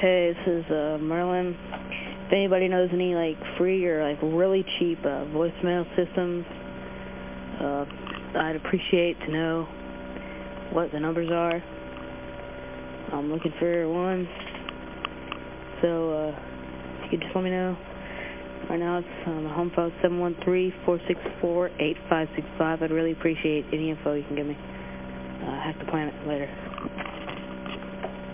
Hey, this is、uh, Merlin. If anybody knows any like free or like really cheap、uh, voicemail systems,、uh, I'd appreciate to know what the numbers are. I'm looking for one. So、uh, if you could just let me know. Right now it's on the home phone 713-464-8565. I'd really appreciate any info you can give me. Uh, hack the planet later.